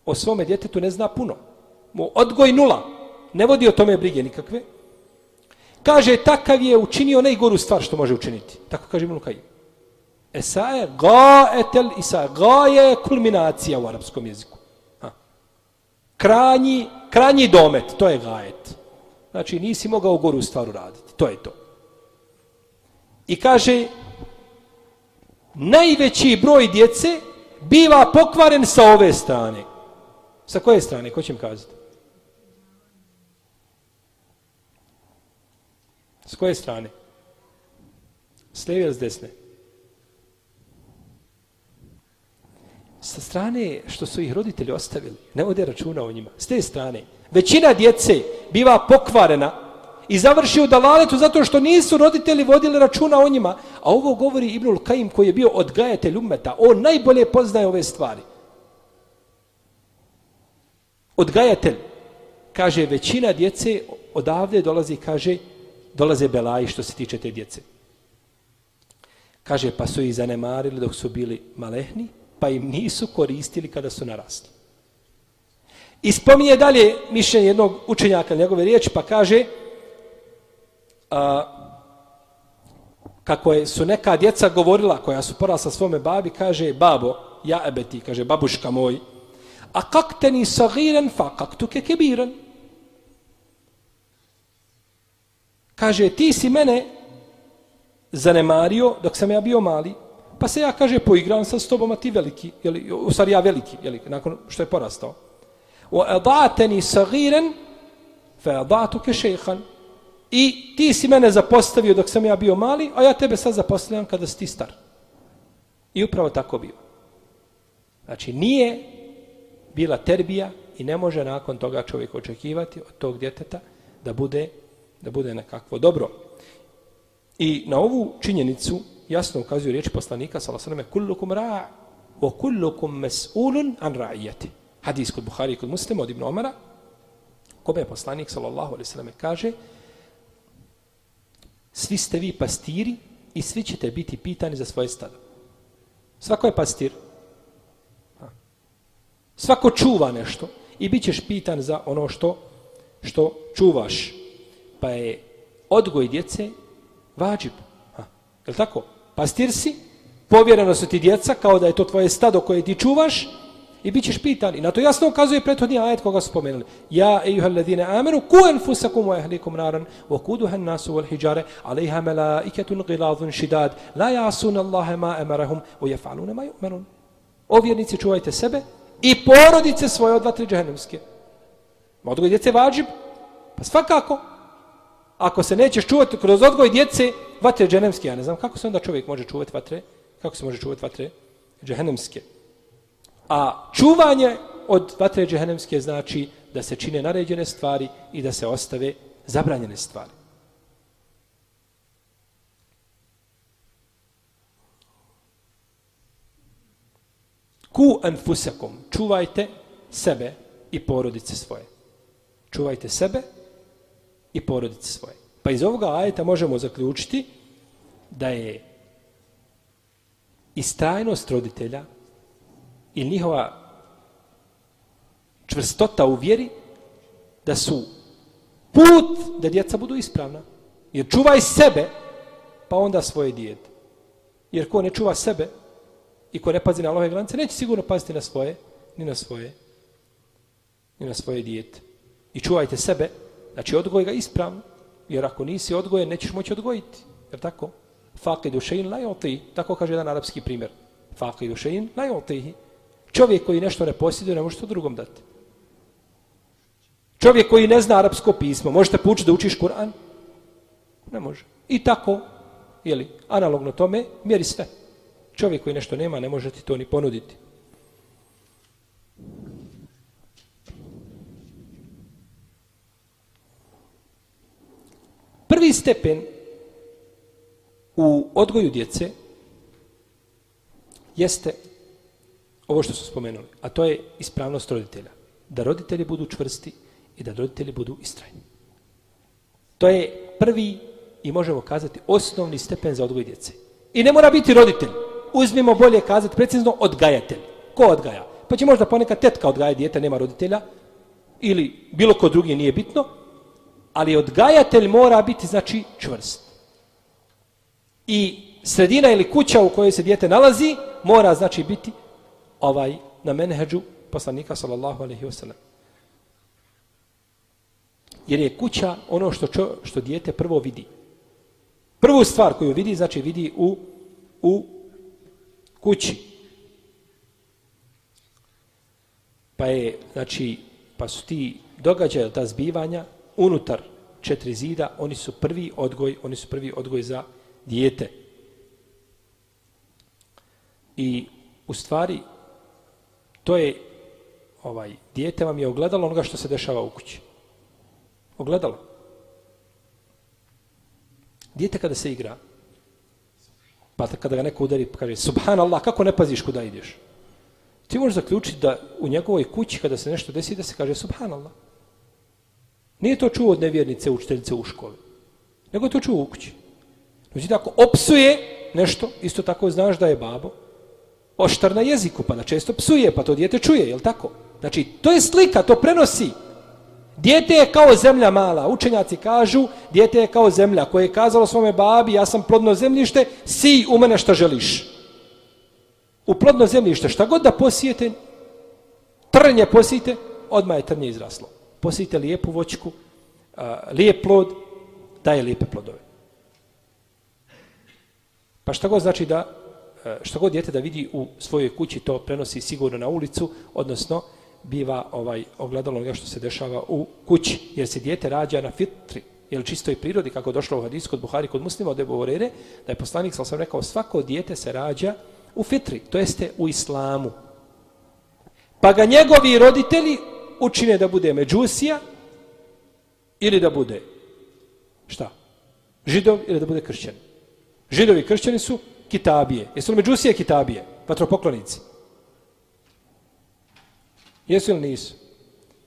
o svome djetetu ne zna puno. Mu odgoj nula, ne vodi o tome brige nikakve, Kaže, takav je učinio najgoru stvar što može učiniti. Tako kaže Ibn Kajim. Esa je ga etel isa. Ga je kulminacija u arapskom jeziku. Ha. Kranji, kranji domet, to je gajet. Znači, nisi mogao goru stvar uraditi. To je to. I kaže, najveći broj djece biva pokvaren sa ove strane. Sa koje strane? Ko će im kazati? S koje strane? S lijeve ili s desne? Sa strane što su ih roditelji ostavili, ne ode računa o njima. S te strane, većina djece biva pokvarena i završi u dalaletu zato što nisu roditelji vodili računa o njima. A ovo govori Ibnul Kajim koji je bio odgajatelj umeta. On najbolje poznaje ove stvari. Odgajatelj. Kaže, većina djece odavde dolazi, kaže, dolaze belaji što se tiče te djece. Kaže, pa su ih zanemarili dok su bili malehni, pa im nisu koristili kada su narasli. I spominje dalje mišljenje jednog učenjaka njegove riječi, pa kaže a, kako je, su neka djeca govorila, koja su porasla svome babi, kaže, babo, ja ebeti, kaže, babuška moj, a kak te ni sagiren, fa kak tu ke kebiren. Kaže, ti si mene zanemario dok sam ja bio mali, pa se ja, kaže, poigram sam s tobom, a ti veliki, jeli, u stvari ja veliki, jeli, nakon što je porastao. O edateni sagiren, fa edatu ke šehan. I ti si mene zapostavio dok sam ja bio mali, a ja tebe sad zapostavljam kada si ti star. I upravo tako bio. Znači, nije bila terbija i ne može nakon toga čovjek očekivati od tog djeteta da bude, da bude nekakvo dobro. I na ovu činjenicu jasno ukazuju riječi poslanika sallallahu alejhi ve selleme kullukum ra' wa kullukum mas'ulun an ra'iyati. Hadis kod Buhari i kod Muslima od Ibn Omara, kome je poslanik sallallahu alejhi ve selleme kaže svi ste vi pastiri i svi ćete biti pitani za svoje stado. Svako je pastir. Svako čuva nešto i bit ćeš pitan za ono što što čuvaš. Pa je odgoj djece vađib. Ha. Je li tako? Pastir si, povjereno su ti djeca kao da je to tvoje stado koje ti čuvaš i bit ćeš pitan. I na to jasno ukazuje prethodni ajet koga su spomenuli. Ja, ejuha ladine amenu, ku enfusakum wa ehlikum naran, wa kuduhan nasu wal hijjare, alaiha melaiketun giladun šidad, la jasun Allahe ma emarahum, wa jefalune ma ju'menun. O vjernici, čuvajte sebe i porodice svoje od vatre džahenemske. Ma odgoj djece vađib? Pa svakako. Ako se nećeš čuvati kroz odgoj djece, vatre džahenemske, ja ne znam kako se onda čovjek može čuvati vatre, kako se može čuvati vatre džahenemske. A čuvanje od vatre džehennemske znači da se čine naređene stvari i da se ostave zabranjene stvari. Ku anfusakum, čuvajte sebe i porodice svoje. Čuvajte sebe i porodice svoje. Pa iz ovoga ajeta možemo zaključiti da je istrajnost roditelja i njihova čvrstota u vjeri da su put da djeca budu ispravna. Jer čuvaj sebe, pa onda svoje dijete. Jer ko ne čuva sebe i ko ne pazi na Allahove granice, neće sigurno paziti na svoje, ni na svoje, ni na svoje dijete. I čuvajte sebe, znači odgoj ga ispravno, jer ako nisi odgojen, nećeš moći odgojiti. Jer tako? Faqidu šein la yoti, tako kaže jedan arapski primjer. Faqidu šein la yotihi. Čovjek koji nešto ne posjeduje, ne može to drugom dati. Čovjek koji ne zna arapsko pismo, možete pući da učiš Kur'an? Ne može. I tako, jeli, analogno tome, mjeri sve. Čovjek koji nešto nema, ne može ti to ni ponuditi. Prvi stepen u odgoju djece jeste ovo što su spomenuli, a to je ispravnost roditelja. Da roditelji budu čvrsti i da roditelji budu istrajni. To je prvi i možemo kazati osnovni stepen za odgoj djece. I ne mora biti roditelj. Uzmimo bolje kazati precizno odgajatelj. Ko odgaja? Pa će možda ponekad tetka odgaja djete, nema roditelja, ili bilo ko drugi nije bitno, ali odgajatelj mora biti, znači, čvrst. I sredina ili kuća u kojoj se djete nalazi, mora, znači, biti ovaj na menheđu poslanika sallallahu alejhi ve sellem. Jer je kuća ono što čo, što dijete prvo vidi. Prvu stvar koju vidi, znači vidi u u kući. Pa je, znači, pa su ti događaje, ta zbivanja, unutar četiri zida, oni su prvi odgoj, oni su prvi odgoj za dijete. I u stvari, to je ovaj dijete vam je ogledalo onoga što se dešava u kući. Ogledalo. Dijete kada se igra, pa kada ga neko udari, pa kaže, subhanallah, kako ne paziš kuda ideš? Ti možeš zaključiti da u njegovoj kući, kada se nešto desi, da se kaže subhanallah. Nije to čuo od nevjernice učiteljice u školi, nego to čuo u kući. Znači, ako opsuje nešto, isto tako znaš da je babo oštar na jeziku, pa da često psuje, pa to dijete čuje, je tako? Znači, to je slika, to prenosi. Dijete je kao zemlja mala. Učenjaci kažu, dijete je kao zemlja koje je kazalo svome babi, ja sam plodno zemljište, si u mene šta želiš. U plodno zemljište, šta god da posijete, trnje posijete, odmah je trnje izraslo. Posijete lijepu voćku, lijep plod, daje lijepe plodove. Pa šta god znači da, e, šta god djete da vidi u svojoj kući, to prenosi sigurno na ulicu, odnosno, biva ovaj ogledalo onoga što se dešava u kući, jer se dijete rađa na fitri, jer čistoj prirodi, kako došlo u hadisku kod Buhari, kod muslima, od Ebu Horere, da je poslanik, sam sam rekao, svako dijete se rađa u fitri, to jeste u islamu. Pa ga njegovi roditelji učine da bude međusija ili da bude šta? Židov ili da bude kršćan. Židovi kršćani su kitabije. Jesu li međusije kitabije? Vatropoklonici. Jesu ili nisu?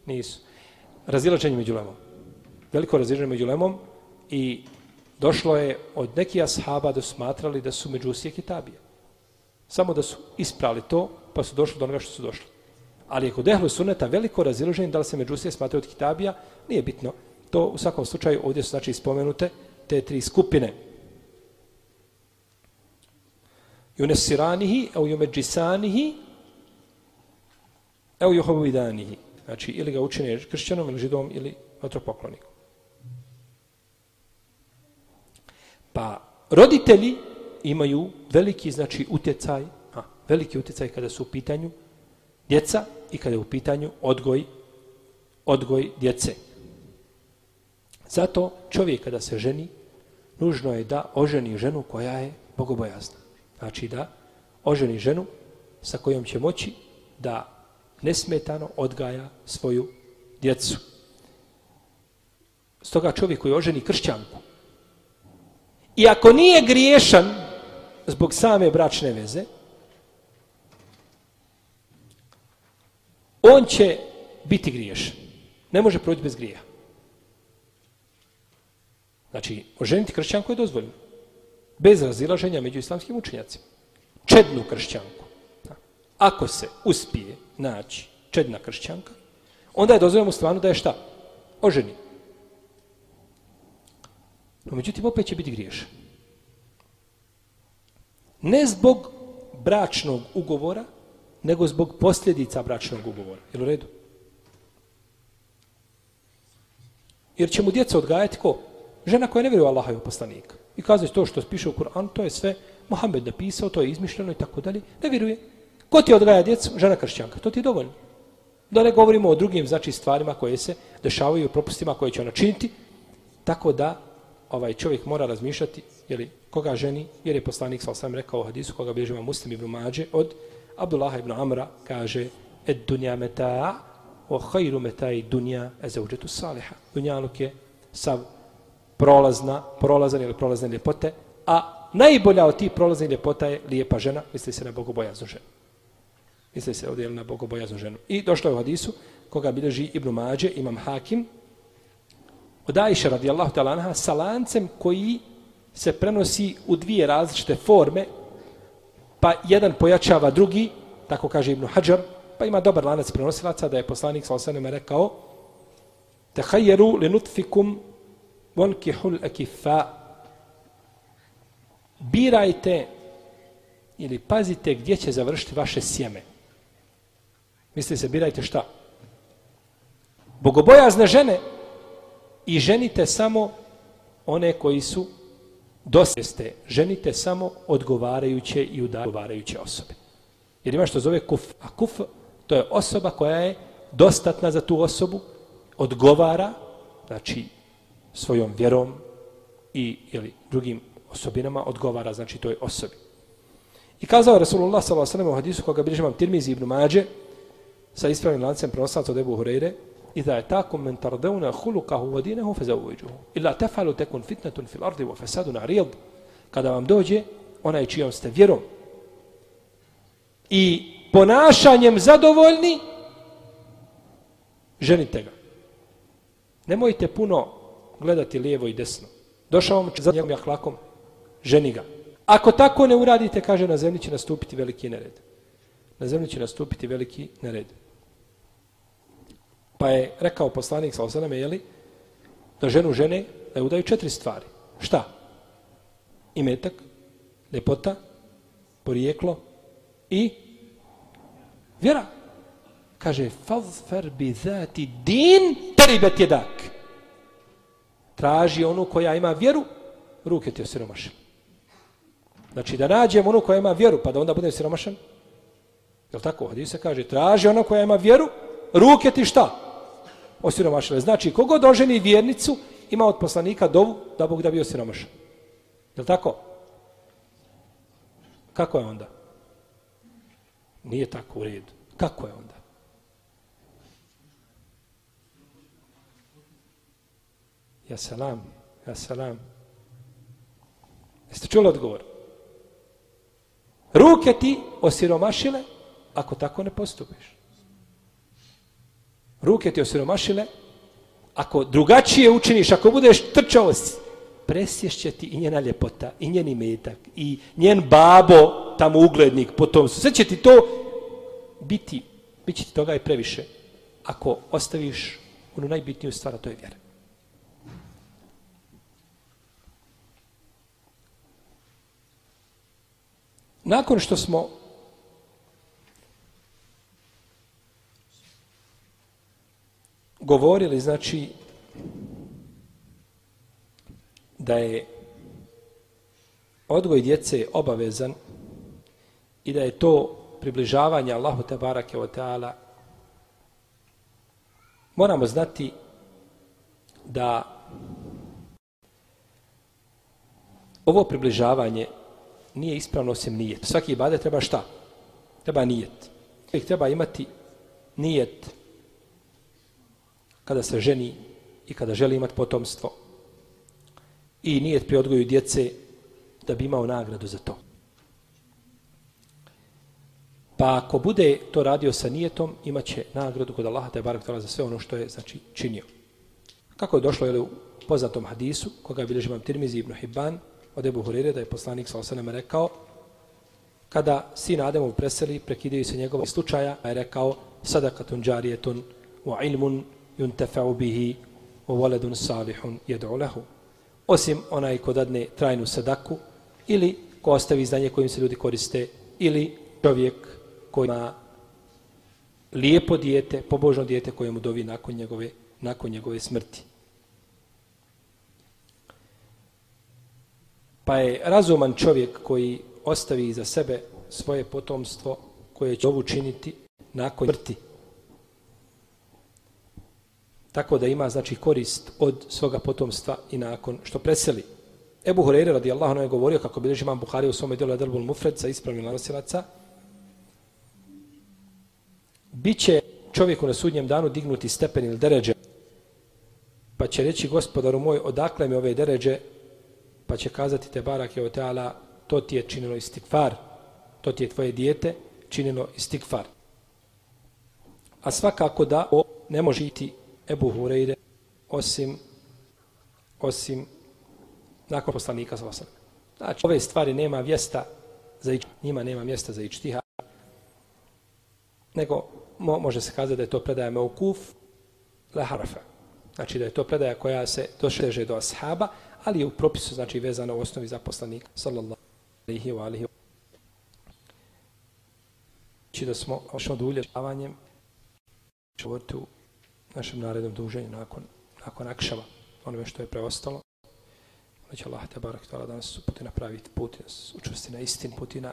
Nisu. Razilačenje među lemom. Veliko razilačenje među lemom i došlo je od nekih ashaba da su smatrali da su međusije kitabije. Samo da su isprali to, pa su došli do onoga što su došli. Ali je kod ehlu suneta veliko razilaženje da li se međusije smatraju od kitabija, nije bitno. To u svakom slučaju ovdje su znači spomenute te tri skupine. Junesiranihi, au jumeđisanihi, Evo Jehovu i danihi. Znači, ili ga učine kršćanom, ili židom, ili vatropoklonikom. Pa, roditelji imaju veliki, znači, utjecaj, a, veliki utjecaj kada su u pitanju djeca i kada je u pitanju odgoj, odgoj djece. Zato čovjek kada se ženi, nužno je da oženi ženu koja je bogobojazna. Znači da oženi ženu sa kojom će moći da nesmetano odgaja svoju djecu. Stoga čovjek koji oženi kršćanku, i ako nije griješan zbog same bračne veze, on će biti griješan. Ne može proći bez grija. Znači, oženiti kršćanku je dozvoljeno. Bez razilaženja među islamskim učenjacima. Čednu kršćanku. Ako se uspije naći čedna kršćanka, onda je dozvoljeno stvarno da je šta? Oženi. No, međutim, opet će biti griješan. Ne zbog bračnog ugovora, nego zbog posljedica bračnog ugovora. Jel u redu? Jer će mu djeca odgajati ko? Žena koja ne vjeruje Allaha i poslanika. I kazuje to što piše u Kur'anu, to je sve Mohamed napisao, to je izmišljeno i tako dalje. Ne vjeruje. Ko ti odgaja djecu? Žena kršćanka. To ti je dovoljno. Da ne govorimo o drugim znači stvarima koje se dešavaju, propustima koje će ona činiti. Tako da ovaj čovjek mora razmišljati jeli, koga ženi, jer je poslanik sa sam rekao u hadisu koga bilježima muslim ibn Mađe od Abdullah ibn Amra kaže ed dunja meta o hajru meta i dunja e zauđetu saliha. Dunjaluk je sav prolazna, prolazan ili prolazne ljepote, a najbolja od tih prolaznih ljepota je lijepa žena, misli se na bogobojaznu ženu. Misli se ovdje na bogobojaznu ženu. I došlo je u hadisu, koga bilježi Ibn Mađe, imam Hakim, od Ajše radijallahu ta'ala sa lancem koji se prenosi u dvije različite forme, pa jedan pojačava drugi, tako kaže Ibn Hajar, pa ima dobar lanac prenosilaca, da je poslanik sa osanima rekao, Tehajjeru li nutfikum vonkihul ekifa. Birajte ili pazite gdje će završiti vaše sjeme. Mislite se, birajte šta? Bogobojazne žene i ženite samo one koji su doseste. Ženite samo odgovarajuće i udavarajuće osobe. Jer ima što zove kuf. A kuf to je osoba koja je dostatna za tu osobu, odgovara, znači svojom vjerom i ili drugim osobinama odgovara, znači toj osobi. I kazao Rasulullah sallallahu alejhi ve sellem u hadisu koga bilježi vam Tirmizi ibn Mađe, sa ispravnim lancem prenosaca od Ebu Hureyre, Iza je tako men tardeuna hulukahu vodinehu fe zauveđu. Ila tefalu tekun fitnetun fil ardi wa fesadu na. Kada vam dođe, onaj čijom ste vjerom i ponašanjem zadovoljni, ženite ga. Nemojte puno gledati lijevo i desno. Došao vam za njegovim jahlakom, ženi ga. Ako tako ne uradite, kaže, na zemlji će nastupiti veliki nered na zemlji će nastupiti veliki nered Pa je rekao poslanik sa osaname, jeli, da ženu žene da udaju četiri stvari. Šta? Imetak, lepota, porijeklo i vjera. Kaže, fazfer bi zati din teribet jedak. Traži onu koja ima vjeru, ruke ti osiromašili. Znači, da nađem onu koja ima vjeru, pa da onda bude siromašan. Je tako? Hadis se kaže, traži ono koja ima vjeru, ruke ti šta? osiromašile. Znači, kogod oženi vjernicu, ima od poslanika dovu da Bog da bi osiromašan. Je tako? Kako je onda? Nije tako u redu. Kako je onda? Ja salam, ja salam. Jeste čuli odgovor? Ruke ti osiromašile ako tako ne postupiš ruke ti osiromašile, ako drugačije učiniš, ako budeš trčao, presješće ti i njena ljepota, i njen imetak, i njen babo, tamo uglednik, potom sve će ti to biti, bit će ti toga i previše, ako ostaviš onu najbitniju stvar, a to je vjera. Nakon što smo govorili, znači, da je odgoj djece obavezan i da je to približavanje Allahu te barake o teala, moramo znati da ovo približavanje nije ispravno osim nijet. Svaki ibadet treba šta? Treba nijet. Treba imati nijet kada se ženi i kada želi imati potomstvo i nije pri odgoju djece da bi imao nagradu za to. Pa ako bude to radio sa nijetom, imaće nagradu kod Allaha te barak za sve ono što je znači činio. Kako je došlo je u poznatom hadisu, koga bilježi vam Tirmizi ibn Hibban, od Ebu Hurire, da je poslanik sa osanem rekao, kada sin Ademov preseli, prekidaju se njegova slučaja, a je rekao, sadakatun džarijetun, wa ilmun yuntafa'u bihi wa waladun salihun yad'u lahu osim onaj ko dadne trajnu sadaku ili ko ostavi znanje kojim se ljudi koriste ili čovjek koji ima lijepo dijete, pobožno dijete koje mu dovi nakon njegove, nakon njegove smrti. Pa je razuman čovjek koji ostavi iza sebe svoje potomstvo koje će ovu činiti nakon smrti. Tako da ima znači korist od svoga potomstva i nakon što preseli. Ebu Hureyre radijallahu anhu je govorio kako bilježi imam Buhari u svome djelu Adelbul Mufred sa ispravnim lanosilaca. Biće čovjeku na sudnjem danu dignuti stepen ili deređe pa će reći gospodaru moj odakle mi ove deređe pa će kazati te barak je oteala to ti je činilo istikfar to ti je tvoje dijete činilo istikfar a svakako da o ne može iti Ebu Hureyre osim osim nakon poslanika sa osam. Znači, ove stvari nema vjesta za ič, njima nema mjesta za ičtiha, nego mo, može se kazati da je to predaja meukuf la harfa. Znači da je to predaja koja se došeže do ashaba, ali je u propisu znači vezana u osnovi za poslanika sallallahu alaihi wa alihi Znači da smo ošao od ulježavanjem četvrtu našem narednom duženju nakon, nakon akšava, onome što je preostalo. Ono će Allah te barak tala danas su puti napraviti put, učvrsti na istin, puti na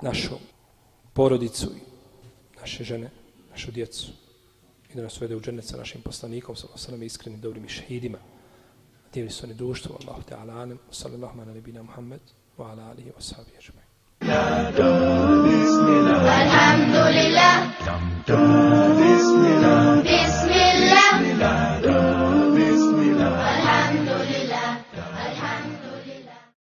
našu porodicu i naše žene, našu djecu. I da nas uvede u džene sa našim poslanikom, sa osanom iskrenim dobrim i šehidima. Divni su oni društvo, Allah te ala anem, sallallahu ala nebina Muhammed, wa ala alihi wa sahabi ježbe. Alhamdulillah. Alhamdulillah. Bismillah. Bismillah.